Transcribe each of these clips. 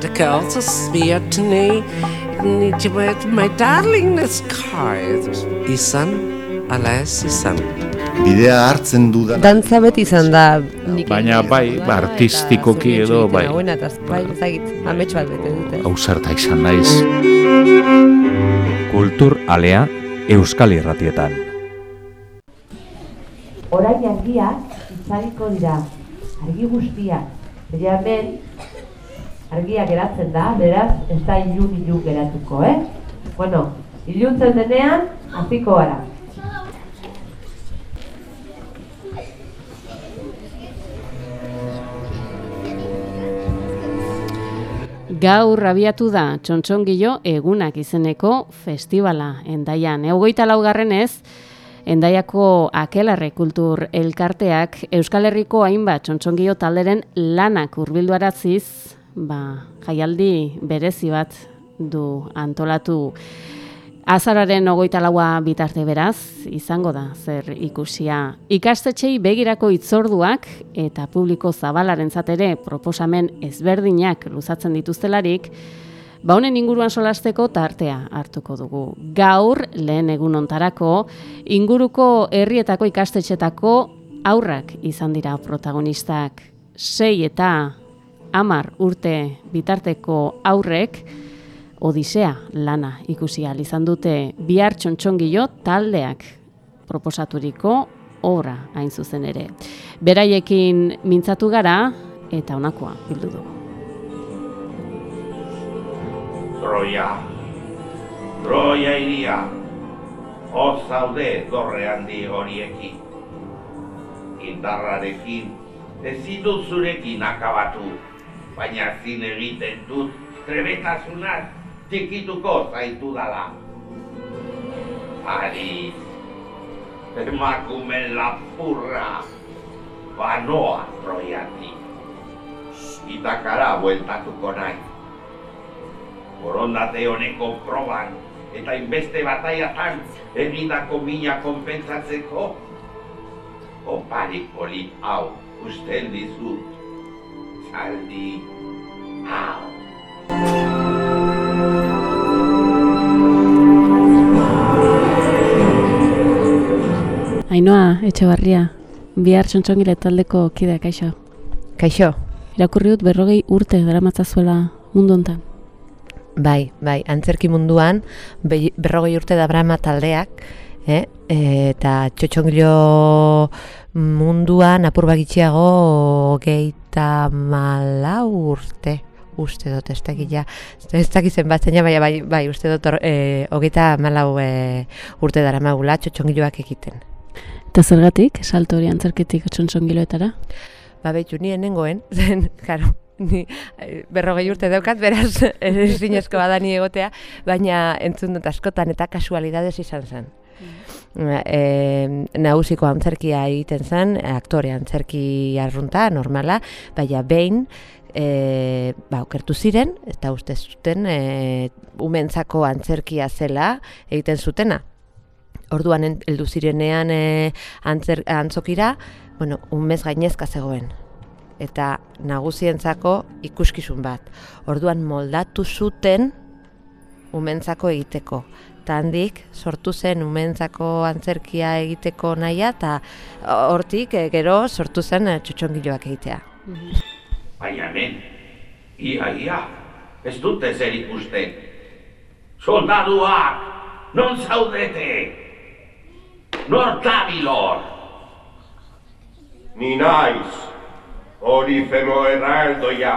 the girls are swear to me. Need you with my darling this card. Izan, alas, izan. Bidea hartzen du da. Dantza beti izan da Baina bai, ba, artistikoki edo, bai. Hauena, eta bai, ezagit, amets bat bete dute. Ausarta izan naiz. Kultur alea Euskal Irratietan. Orain argiak itzariko dira, argi guztiak. Baina hemen argia geratzen da, beraz ez da ilun ilun geratuko, eh? Bueno, iluntzen denean, hasiko gara. Gaur abiatu da txontxongilo egunak izeneko festivala endaian. Eugoita laugarren ez, endaiako akelarre kultur elkarteak Euskal Herriko hainbat txontxongilo talderen lanak urbildu araziz, ba, jaialdi berezi bat du antolatu Azararen ogoita laua bitarte beraz, izango da zer ikusia. Ikastetxei begirako itzorduak eta publiko zabalaren zatere proposamen ezberdinak luzatzen dituztelarik, ba honen inguruan solasteko tartea hartuko dugu. Gaur, lehen egun ontarako, inguruko herrietako ikastetxetako aurrak izan dira protagonistak. Sei eta amar urte bitarteko aurrek, Odisea lana ikusi ahal izan dute bihar txontxongilo taldeak proposaturiko obra hain zuzen ere. Beraiekin mintzatu gara eta honakoa bildu dugu. Troia, Troia iria, hor zaude dorre handi horiekin. Indarrarekin, ezin dut zurekin akabatu, baina zin egiten dut trebetasunaz txikituko zaitu dala. Ari, emakume lapurra, banoa troiati. Itakara bueltatuko nahi. Borondate honeko proban eta inbeste bataiatan egindako mina konpentsatzeko opari polit hau usten dizut. Zaldi hau. Ainoa, etxe barria, bihar txontxongile taldeko kidea, kaixo. Kaixo, Irakurri dut berrogei urte daramatzazuela mundu hontan. bai, bai, antzerki munduan, be- berrogei urte da brama taldeak, eh? eta txotxongilo munduan apur bagitxiago geita malau urte uste dut, ez dakit ja, ez dakit zenbat zeina, baina bai, bai, uste dut, eh, hogeita malau eh, urte dara magula txotxongiloak egiten. Eta zergatik, salto hori antzerkitik txontxongiloetara? Ba, behitu, ni enengoen, zen, karo, ni eh, berrogei urte daukat, beraz, zinezko bada ni egotea, baina entzun dut askotan eta kasualidades izan zen. E, nagusiko antzerkia egiten zen, aktore antzerki arrunta, normala, baina behin, e, ba, okertu ziren, eta uste zuten e, umentzako antzerkia zela egiten zutena. Orduan heldu zirenean e, antzer, antzokira, bueno, umez gainezka zegoen. Eta nagusientzako ikuskizun bat. Orduan moldatu zuten umentzako egiteko. Eta handik sortu zen umentzako antzerkia egiteko nahia, eta hortik e, gero sortu zen e, txotxongiloak egitea. Baina hemen, ia, ia, ez dute zer ikusten. Soldaduak, non zaudete? Nor dabilor? Ni naiz, hori femo erraldoia.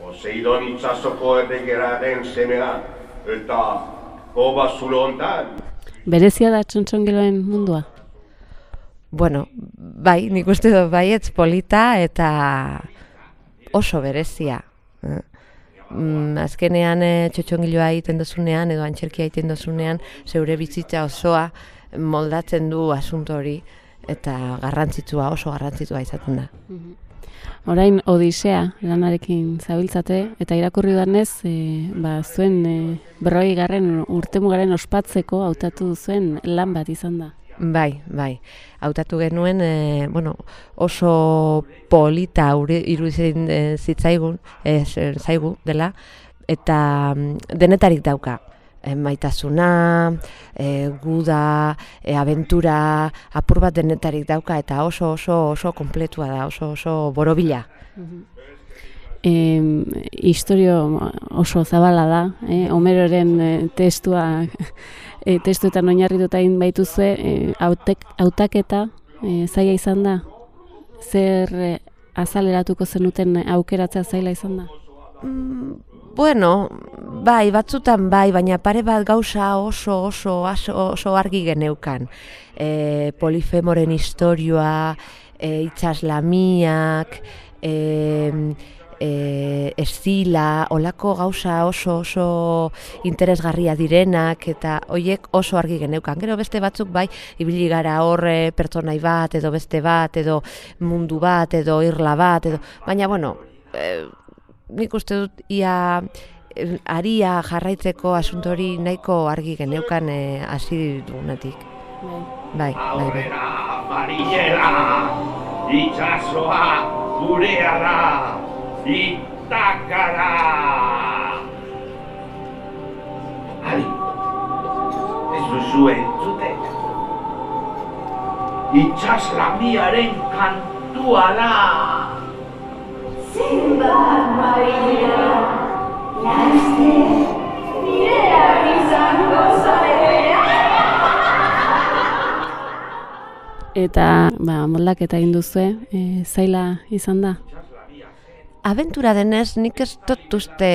Poseidon itsasoko erregeraren semea, eta koba zulo hontan. Berezia da txontxongiloen mundua? Bueno, bai, nik uste dut baietz polita eta oso berezia. eh. Mm, azkenean e, txotxongiloa egiten dozunean edo antxerkia egiten dozunean zeure bizitza osoa moldatzen du asunto hori eta garrantzitsua, oso garrantzitsua izaten da. Orain Odisea lanarekin zabiltzate eta irakurri danez, e, ba, zuen e, berrogei garren urtemugaren ospatzeko hautatu zuen lan bat izan da. Bai, bai. Hautatu genuen, e, bueno, oso polita iruditzen e, zitzaigun, e, zaigu dela, eta mm, denetarik dauka. E, maitasuna, e, guda, e, aventura, apur bat denetarik dauka, eta oso oso oso kompletua da, oso oso borobila. Em, historio oso zabala da, eh? Homeroren testua eh, testuetan oinarrituta egin baituzue, eh, hautek, hautaketa eh, zaila izan da? Zer eh, azaleratuko zenuten aukeratzea zaila izan da? Mm, Bueno, bai, batzutan bai, baina pare bat gauza oso oso oso, oso argi geneukan. E, polifemoren historioa, e, itxaslamiak, e, e, estila, olako gauza oso oso interesgarria direnak eta hoiek oso argi geneukan. Gero beste batzuk bai, ibili gara horre pertsonai bat edo beste bat edo mundu bat edo irla bat edo, baina bueno, e, nik uste dut ia eh, aria jarraitzeko asunto hori nahiko argi geneukan eh, hasi dugunetik. Bai, bai, bai. Aurrera, marinera, itxasoa gurea da, itakara. Ari, ez duzu entzuten. Itxaslamiaren kantua da. Eta ba, moldaketa egin duzue, eh, zaila izan da? Abentura denez, nik ez dut uste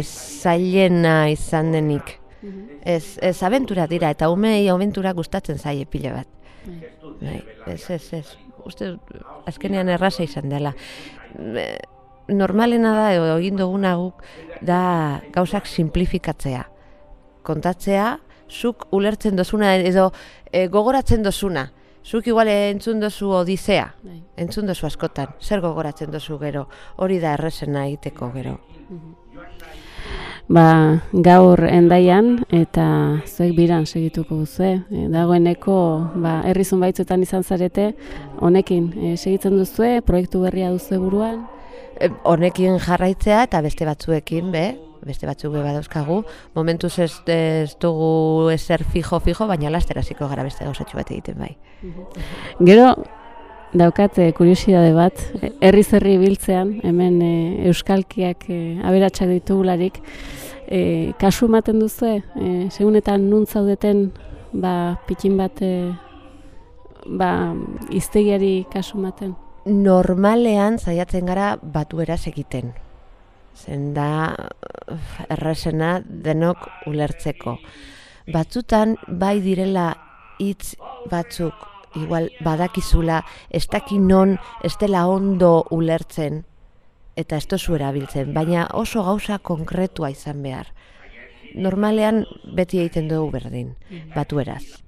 zailena izan denik. Ez, ez abentura dira, eta umei abentura gustatzen zaie pila bat. Bai, ez, ez, ez. Uste azkenean erraza izan dela. Normalena da, edo egin duguna guk, da gauzak simplifikatzea. Kontatzea, zuk ulertzen dozuna, edo e, gogoratzen dozuna. Zuk igual entzun dozu odizea, Bai. entzun dozu askotan, zer gogoratzen dozu gero, hori da errezena egiteko gero. Ba, gaur endaian eta zuek biran segituko duzue. E, dagoeneko ba, herrizun baitzuetan izan zarete, honekin e, segitzen duzue, proiektu berria duzue buruan. E, honekin jarraitzea eta beste batzuekin, be, beste batzuk be badauzkagu. Momentuz ez, ez dugu ezer fijo-fijo, baina laster hasiko gara beste gauzatxo bat egiten bai. Gero, daukate kuriosidade bat, e, herriz herri biltzean, hemen e, euskalkiak e, aberatsak ditugularik, e, kasu ematen duzue, e, segunetan nun zaudeten, ba, pikin bat, e, ba, iztegiari kasu ematen. Normalean saiatzen gara batueraz egiten. Zen da uf, errazena denok ulertzeko. Batzutan bai direla hitz batzuk igual badakizula ez daki non ez dela ondo ulertzen eta ez tozu erabiltzen, baina oso gauza konkretua izan behar. Normalean beti egiten dugu berdin, batueraz.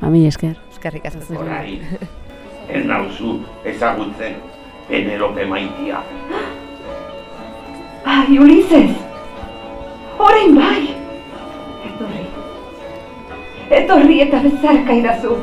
Ba, mi esker. Eskerrik asko ez nauzu ezagutzen Penelope maitia. Ai, Ulises! Orain bai! Etorri. Etorri eta bezarka idazu.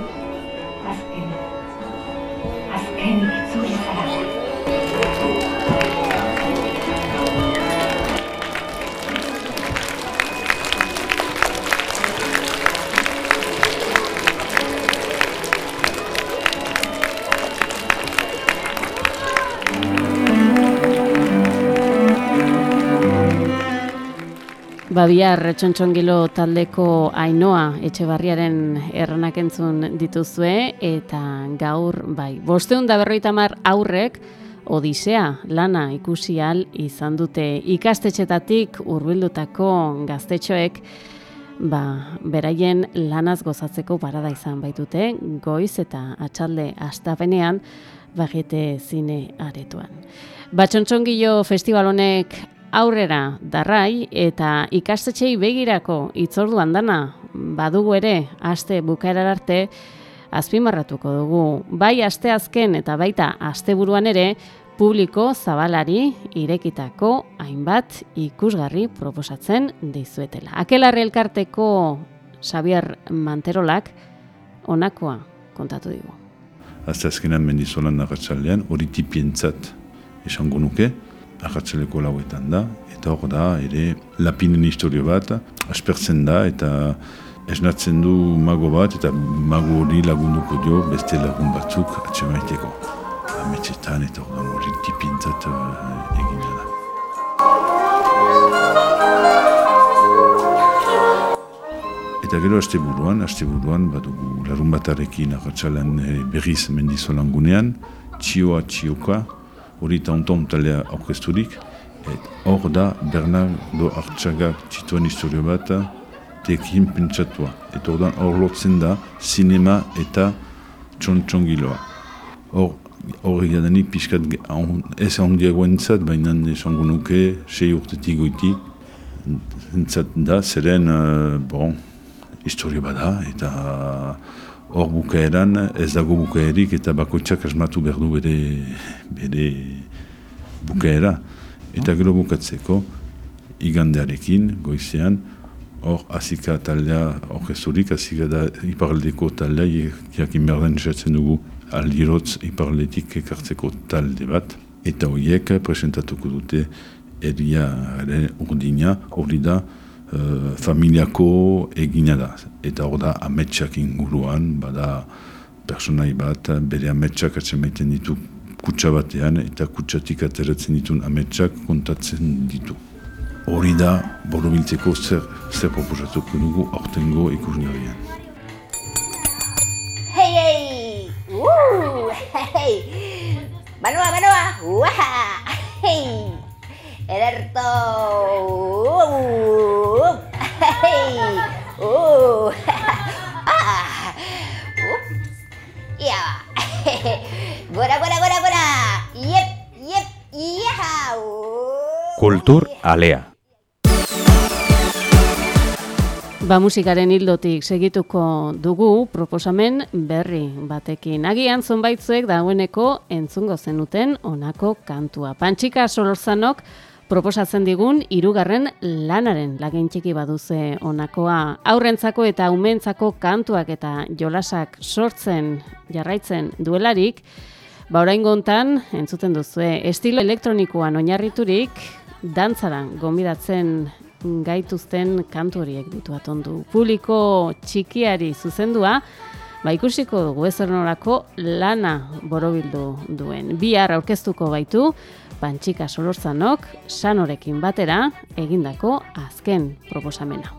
Ba, bihar txontxongilo taldeko ainoa etxebarriaren erranak entzun dituzue, eta gaur, bai, bosteun da berroita mar aurrek, Odisea lana ikusi al izan dute ikastetxetatik hurbildutako gaztetxoek ba, beraien lanaz gozatzeko parada izan baitute goiz eta atxalde astapenean bagete zine aretuan. Batxontxongilo festival honek aurrera darrai eta ikastetxei begirako itzorduan dana badugu ere aste bukaerar arte azpimarratuko dugu. Bai aste azken eta baita asteburuan ere publiko zabalari irekitako hainbat ikusgarri proposatzen dizuetela. Akelarre elkarteko Xavier Manterolak honakoa kontatu digu. Azte azkenan mendizolan arratsaldean hori tipientzat esango nuke, arratsaleko lauetan da, eta hor da, ere, lapinen historio bat, aspertzen da, eta esnatzen du mago bat, eta mago hori lagunduko dio beste lagun batzuk atxemaiteko. Ametxetan eta hor da, hori tipientzat uh, egina da. Eta gero aste buruan, aste buruan, badugu larun batarekin arratsalan e, berriz mendizolan gunean, txioa txioka, hori eta onton talea aurkezturik, et hor da Bernardo Artxagak txituan historio bat, tekin pentsatua. Eta hor hor lotzen da, sinema eta txontxongiloa. Hor, hor egadanik pixkat ez handiagoen zat, baina esango nuke, sei urtetik goitik, entzat da, zeren, uh, bon, historio bada, eta hor bukaeran ez dago bukaerik eta bakoitzak asmatu behar du bere, bere bukaera. Eta gero bukatzeko, igandearekin, goizean, hor azika taldea orkesturik, azika da iparaldeko taldea, jakin behar den esatzen dugu aldirotz iparaldetik ekartzeko talde bat. Eta horiek presentatuko dute eriaren urdina, hori da, uh, familiako egina da. Eta hor da ametsak inguruan, bada personai bat, bere ametsak atzemaiten ditu kutsa batean, eta kutsatik ateratzen ditun ametsak kontatzen ditu. Hori da, borobiltzeko zer, zer proposatuko dugu aurtengo ikusgarrian. Hei, hei! Uh, hei! Manoa, manoa! Uaha! Hei! Ederto! Uh, hei! Uh, ah! Uh, ia! Gora, gora, gora, gora! Iep, iep, ia! Uh, Kultur alea. Ba musikaren hildotik segituko dugu proposamen berri batekin. Agian zonbaitzuek dagoeneko entzungo zenuten honako kantua. Pantxika Solorzanok proposatzen digun hirugarren lanaren lagin txiki baduze honakoa. Aurrentzako eta umentzako kantuak eta jolasak sortzen jarraitzen duelarik, ba oraingo hontan entzuten duzue estilo elektronikoan oinarriturik dantzaran gonbidatzen gaituzten kantu horiek ditu atondu. Publiko txikiari zuzendua, ba ikusiko dugu ezernorako lana borobildu duen. Bihar aurkeztuko baitu, Pantxika Solorzanok sanorekin batera egindako azken proposamena.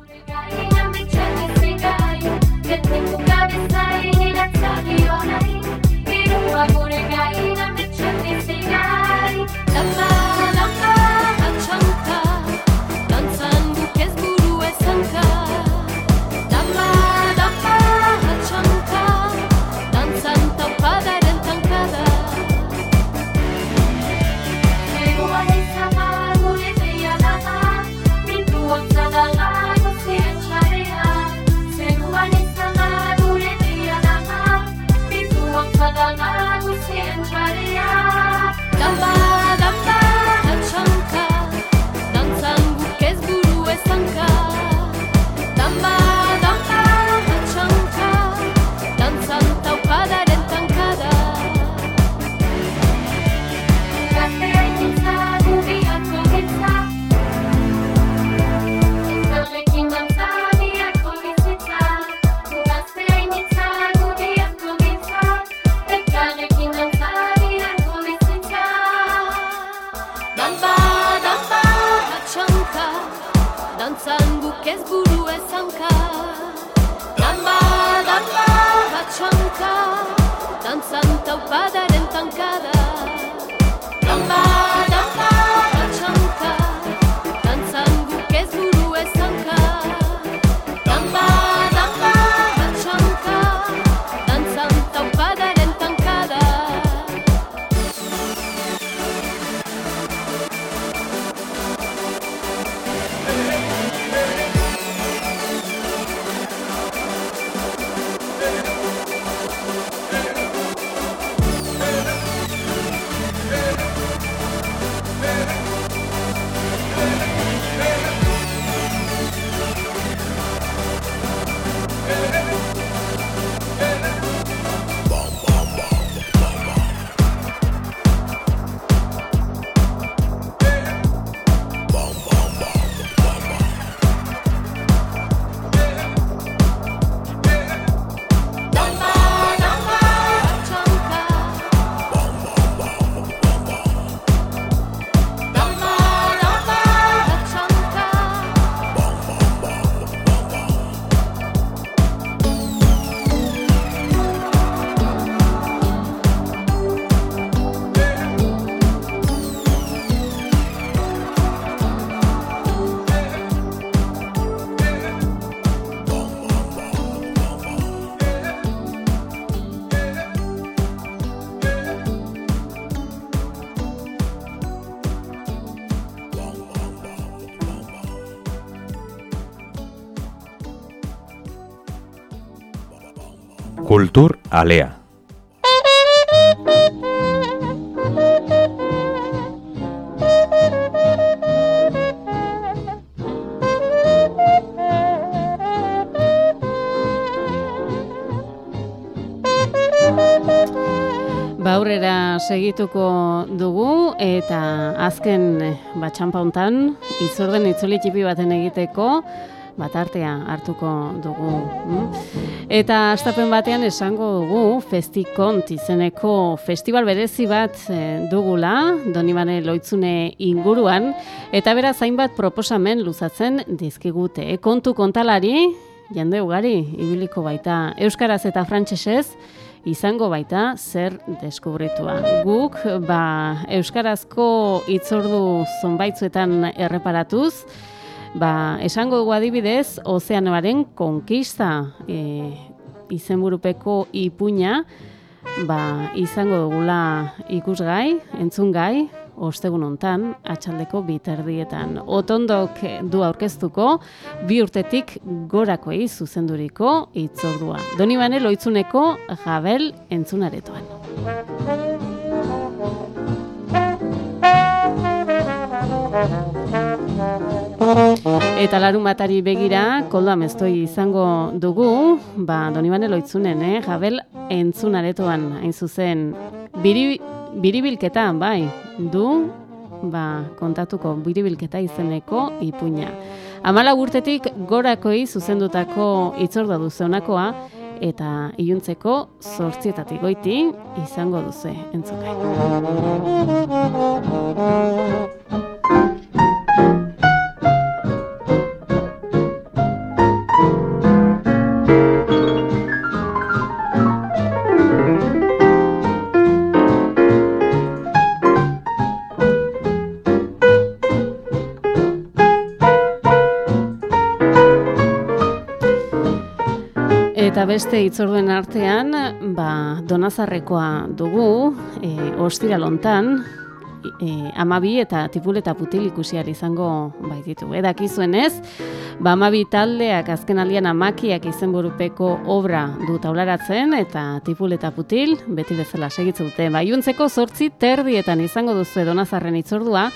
Kultur alea. Baurrera segituko dugu eta azken batxanpa hontan itzorden itzuli baten egiteko batartea hartuko dugu. mm? Eta astapen batean esango dugu Festikont izeneko festival berezi bat eh, dugula Donibane Loitzune inguruan eta beraz hainbat proposamen luzatzen dizkigute. Kontu kontalari jende ugari ibiliko baita euskaraz eta frantsesez izango baita zer deskubritua. Guk ba, euskarazko hitzordu zonbaitzuetan erreparatuz, ba, esango dugu adibidez ozeanoaren konkista e, izenburupeko ipuña ba, izango dugula ikusgai, entzungai, ostegun hontan atxaldeko biterdietan. Otondok du aurkeztuko bi urtetik gorakoei zuzenduriko itzordua. Donibane loitzuneko jabel entzunaretoan. Eta larun batari begira, koldo amestoi izango dugu, ba, Donibane loitzunen, eh? jabel entzunaretoan, hain zuzen, biri, bai, du, ba, kontatuko biribilketa izeneko ipuña. Amala urtetik gorakoi zuzendutako itzorda duze honakoa, eta iluntzeko zortzietatik goiti izango duze entzukai. Beste itzorduen artean, ba, donazarrekoa dugu, e, ostira lontan, e, amabi eta tipul eta putil ikusiar izango baititu. Edakizuen ez, ba, amabi taldeak azken aldian amakiak izenburupeko obra du taularatzen, eta tipul eta putil, beti bezala segitzen dute. Baiuntzeko sortzi terdietan izango duzu donazarren itzordua,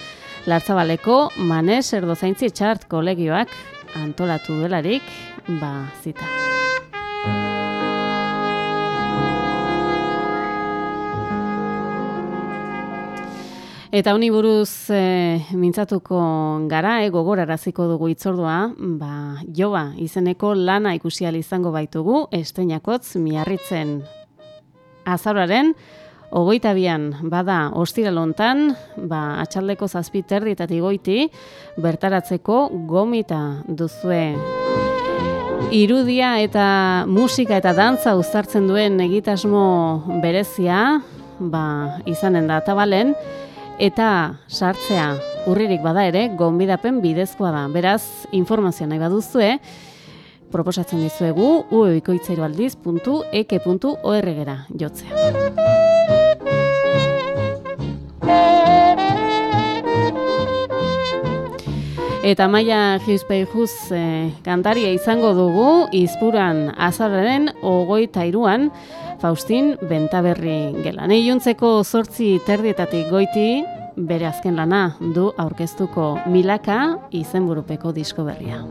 Lartzabaleko Manes Erdozaintzi Txart kolegioak antolatu duelarik, ba, zita. Eta honi buruz e, mintzatuko gara, e, gogoraraziko dugu itzordua, ba, joba izeneko lana ikusi izango baitugu, esteinakotz miarritzen azararen, Ogoita bian, bada, ostira lontan, ba, atxaldeko zazpi terdietatik goiti, bertaratzeko gomita duzue. Irudia eta musika eta dantza uztartzen duen egitasmo berezia, ba, izanen da tabalen, eta sartzea urririk bada ere, gonbidapen bidezkoa da. Beraz, informazioa nahi baduzue, proposatzen dizuegu uebikoitzairualdiz.eke.org gera jotzea. Eta maia Giuspeijuz eh, kantaria izango dugu izpuran azarren ogoita iruan Faustin Bentaberri gelan. Eiuntzeko zortzi terdietatik goiti bere azken lana du aurkeztuko milaka izenburupeko disko berria.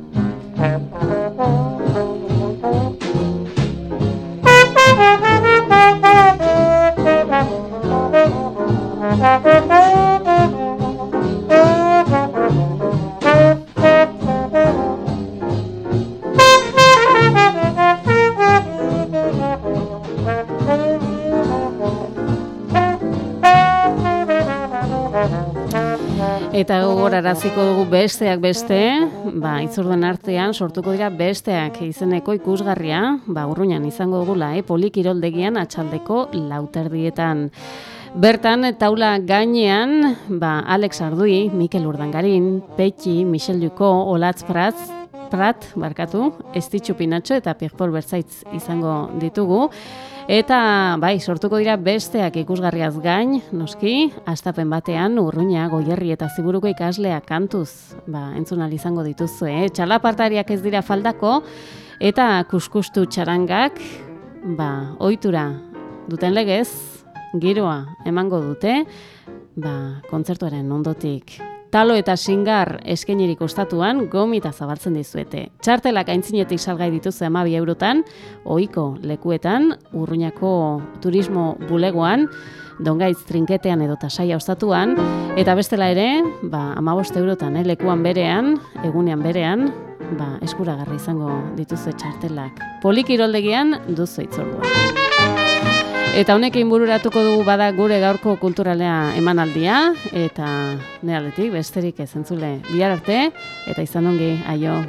Eta gogoraraziko dugu besteak beste, ba, itzorduen artean sortuko dira besteak izeneko ikusgarria, ba, urruñan izango dugula, eh, polikiroldegian atxaldeko lauterdietan. Bertan, taula gainean, ba, Alex Ardui, Mikel Urdangarin, Petxi, Michel Duko, Olatz Prat, Prat, barkatu, Estitxu Pinatxo eta Pierpol Bertzaitz izango ditugu. Eta, bai, sortuko dira besteak ikusgarriaz gain, noski, astapen batean, urruña, goierri eta ziburuko ikaslea kantuz, ba, entzun izango dituzue, eh? txalapartariak ez dira faldako, eta kuskustu txarangak, ba, ohitura duten legez, giroa emango dute, ba, kontzertuaren ondotik talo eta singar eskenirik ostatuan gomita zabaltzen dizuete. Txartelak aintzinetik salgai dituzu emabi eurotan, ohiko lekuetan, urruñako turismo bulegoan, dongaitz trinketean edo tasaia ostatuan, eta bestela ere, ba, amabost eurotan, eh, lekuan berean, egunean berean, ba, eskuragarri izango dituzu txartelak. Polikiroldegian duzu itzordua. Eta honekin bururatuko dugu bada gure gaurko kulturalea emanaldia eta nealetik besterik ez entzule bihar arte eta izan ongi aio.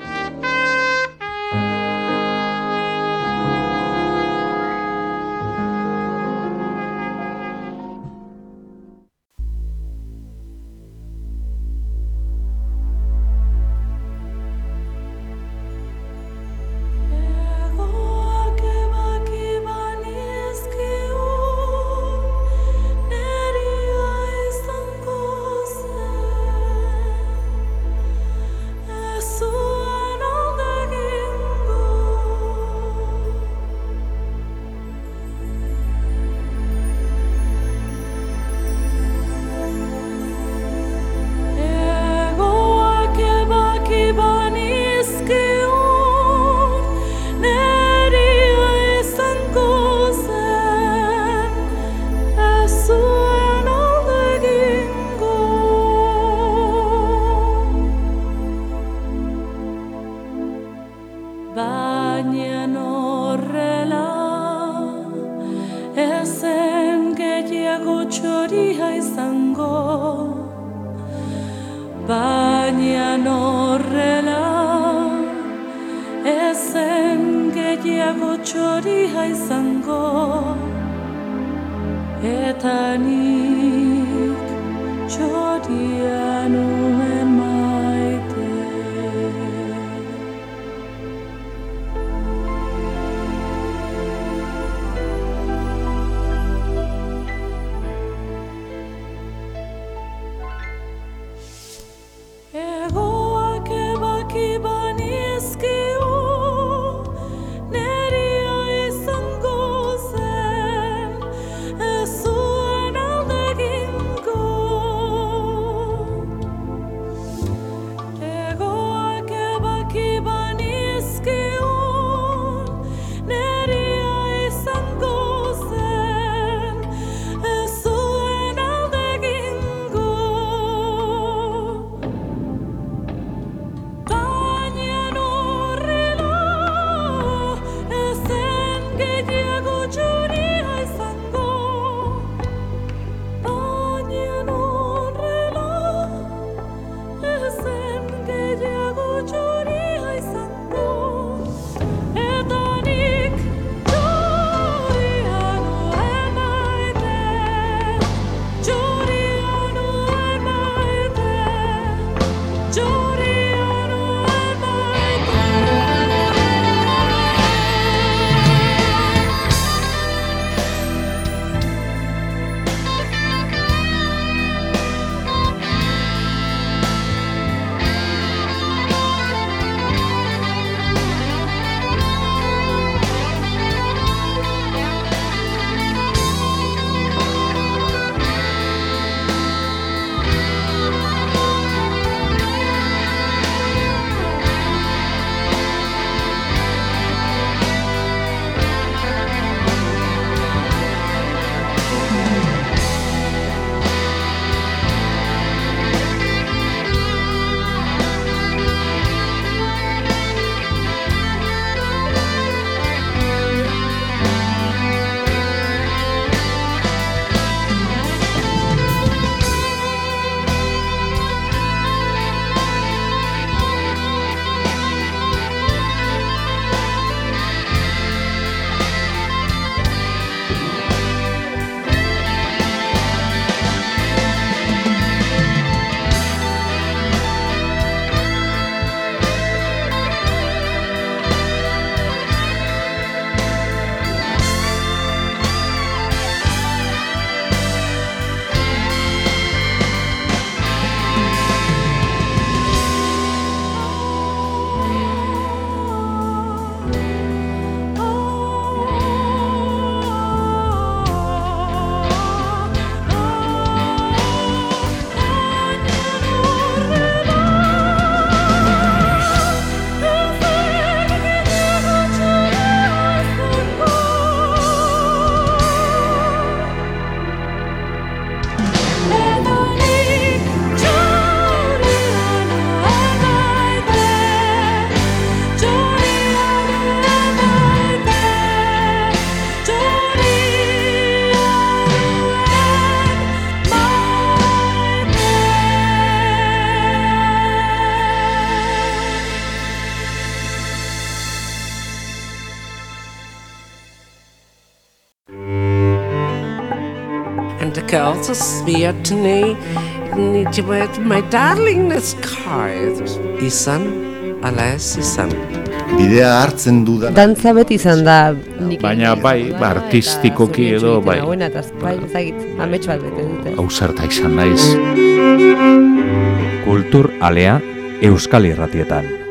zen gehiago txoria izango Eta nik txoria nuen to swear to me. Niet met my darling this car. Izan, ala ez izan. Bidea hartzen dudan Dantza beti izan da Baina bai, ba, artistikoki edo, bai. Buena, eta bai, ezagit, amets bat bete dute. Ausarta izan naiz. Kultur alea Euskal Irratietan.